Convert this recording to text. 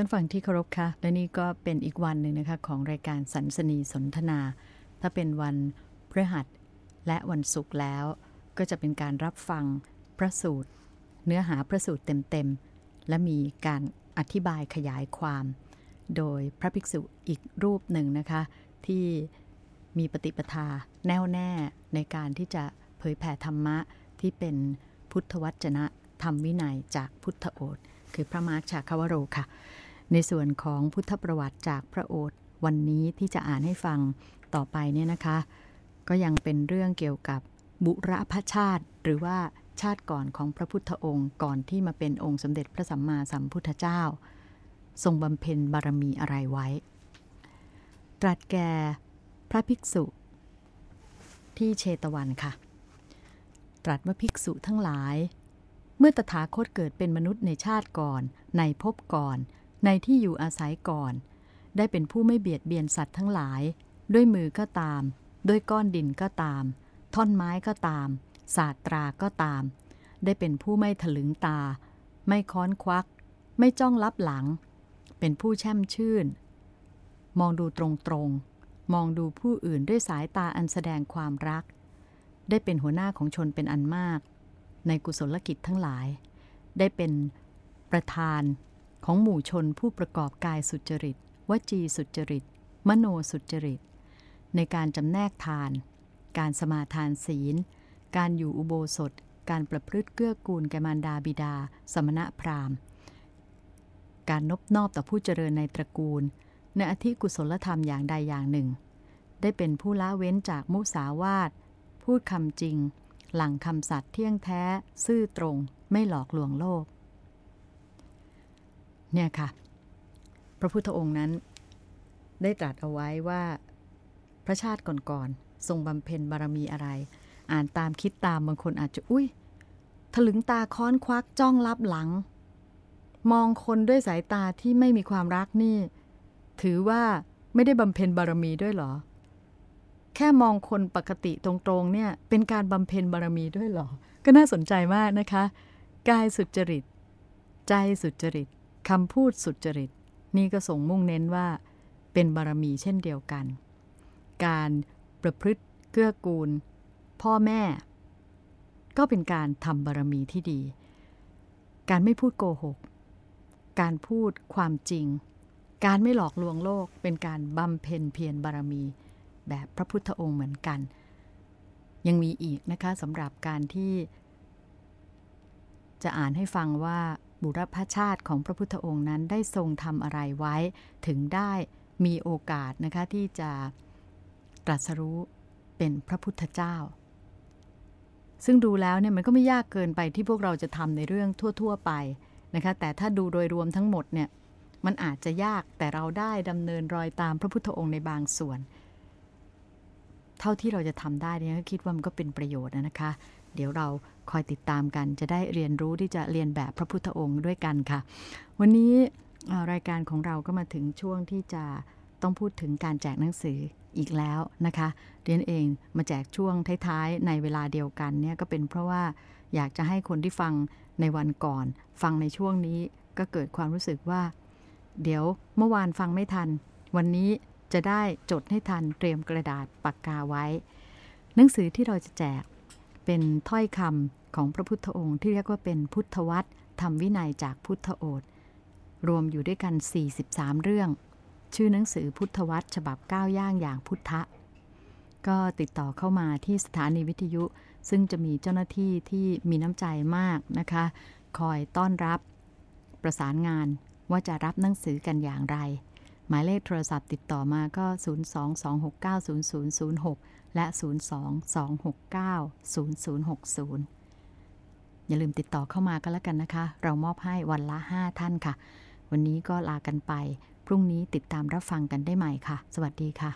ท่านฟังที่เคารพค่ะ และนี่ก็เป็นอีกวันหนึ่งนะคะของรายการสันสนีสนทนา ถ้าเป็นวันพฤหัสและวันศุกร์แล้ว ก็จะเป็นการรับฟังพระสูตร เนื้อหาพระสูตรเต็มๆ และมีการอธิบายขยายความ โดยพระภิกษุอีกรูปหนึ่งนะคะ ที่มีปฏิปทาแน่วแน่ในการที่จะเผยแผ่ธรรมะที่เป็นพุทธวจนะธรรมวินัยจากพุทธโอษคือพระมาร์คชาคาวโรค่ะ ในส่วนของพุทธประวัติจากพระโอษวันนี้ที่จะอ่านให้ฟังต่อไปเนี่ยนะคะ ก็ยังเป็นเรื่องเกี่ยวกับบุรพชาติ หรือว่าชาติก่อนของพระพุทธองค์ ก่อนที่มาเป็นองค์สมเด็จพระสัมมาสัมพุทธเจ้า ทรงบำเพ็ญบารมีอะไรไว้ ตรัสแก่พระภิกษุ ที่เชตวันค่ะ ตรัสว่าภิกษุทั้งหลาย เมื่อตถาคตเกิดเป็นมนุษย์ในชาติก่อน ในภพก่อน ในที่อยู่อาศัยก่อน ได้เป็นผู้ไม่เบียดเบียนสัตว์ทั้งหลาย ด้วยมือก็ตาม ด้วยก้อนดินก็ตาม ท่อนไม้ก็ตาม ศาสตราก็ตาม ได้เป็นผู้ไม่ถลึงตา ไม่ค้อนควัก ไม่จ้องลับหลัง เป็นผู้แช่มชื่น มองดูตรงๆ มองดูผู้อื่นด้วยสายตาอันแสดงความรัก ได้เป็นหัวหน้าของชนเป็นอันมาก ในกุศลกิจทั้งหลาย ได้เป็นประธาน ของหมู่ชนผู้ประกอบกายสุจริต วจีสุจริต มโนสุจริต ในการจำแนกทาน การสมาทานศีล การอยู่อุโบสถ การประพฤติเกื้อกูลแกมารดาบิดา สมณะพราหมณ์ การนบนอบต่อผู้เจริญในตระกูล ในอธิกุศลธรรมอย่างใดอย่างหนึ่ง ได้เป็นผู้ละเว้นจากมุสาวาท พูดคำจริง หลังคำสัตย์เที่ยงแท้ ซื่อตรง ไม่หลอกลวงโลก เนี่ยค่ะ พระพุทธองค์นั้น ได้ตรัสเอาไว้ว่า พระชาติก่อนๆทรงบำเพ็ญบารมีอะไร อ่านตามคิดตามบางคนอาจจะอุ้ยถลึงตาค้อนควักจ้องลับหลัง มองคนด้วยสายตาที่ไม่มีความรักนี่ ถือว่าไม่ได้บำเพ็ญบารมีด้วยหรอ แค่มองคนปกติตรงๆเนี่ยเป็นการบำเพ็ญบารมีด้วยหรอ ก็น่าสนใจมากนะคะ กายสุจริต ใจสุจริต คำพูดสุจริต นี่ก็ส่งมุ่งเน้นว่า เป็นบารมีเช่นเดียวกัน การประพฤติเกื้อกูล พ่อแม่ ก็เป็นการทำบารมีที่ดี การไม่พูดโกหก การพูดความจริง การไม่หลอกลวงโลก เป็นการบำเพ็ญเพียรบารมี แบบพระพุทธองค์เหมือนกัน ยังมีอีกนะคะสำหรับการที่ จะอ่านให้ฟังว่า บุรพชาติของพระพุทธองค์นั้นได้ทรงทำอะไรไว้ถึงได้มีโอกาสนะคะที่จะตรัสรู้เป็นพระพุทธเจ้า ซึ่งดูแล้วเนี่ยมันก็ไม่ยากเกินไปที่พวกเราจะทำในเรื่องทั่ว ๆ ไปนะคะแต่ถ้าดูโดยรวมทั้งหมดเนี่ยมันอาจจะยากแต่เราได้ดำเนินรอยตามพระพุทธองค์ในบางส่วน เท่าที่เราจะทำได้เนี่ยก็คิดว่ามันก็เป็นประโยชน์นะคะ เดี๋ยวเรา คอยติดตามกัน จะได้เรียนรู้ที่จะเรียนแบบพระพุทธองค์ด้วยกันค่ะ วันนี้รายการของเราก็มาถึงช่วงที่จะต้องพูดถึงการแจกหนังสืออีกแล้วนะคะเรียนเองมาแจกช่วงท้ายๆ ในเวลาเดียวกันเนี่ยก็เป็นเพราะว่าอยากจะให้คนที่ฟังในวันก่อน ฟังในช่วงนี้ก็เกิดความรู้สึกว่า เดี๋ยวเมื่อวานฟังไม่ทัน วันนี้จะได้จดให้ทันเตรียมกระดาษปากกาไว้ หนังสือที่เราจะแจก เป็นถ้อยคำของพระพุทธองค์ที่เรียกว่าเป็นพุทธวัตรทำวินัยจากพุทธโอษรวมอยู่ด้วยกัน 43 เรื่อง ชื่อหนังสือพุทธวัตรฉบับก้าวย่างอย่างพุทธะ ก็ติดต่อเข้ามาที่สถานีวิทยุ ซึ่งจะมีเจ้าหน้าที่ที่มีน้ำใจมากนะคะ คอยต้อนรับประสานงานว่าจะรับหนังสือกันอย่างไร หมายเลขโทรศัพท์ติดต่อมาก็ 022690006 และ 022690060 อย่าลืมติดต่อเข้ามาก็แล้วกันนะคะ เรามอบให้วันละ 5 ท่านค่ะ วันนี้ก็ลากันไป พรุ่งนี้ติดตามรับฟังกันได้ใหม่ค่ะ สวัสดีค่ะ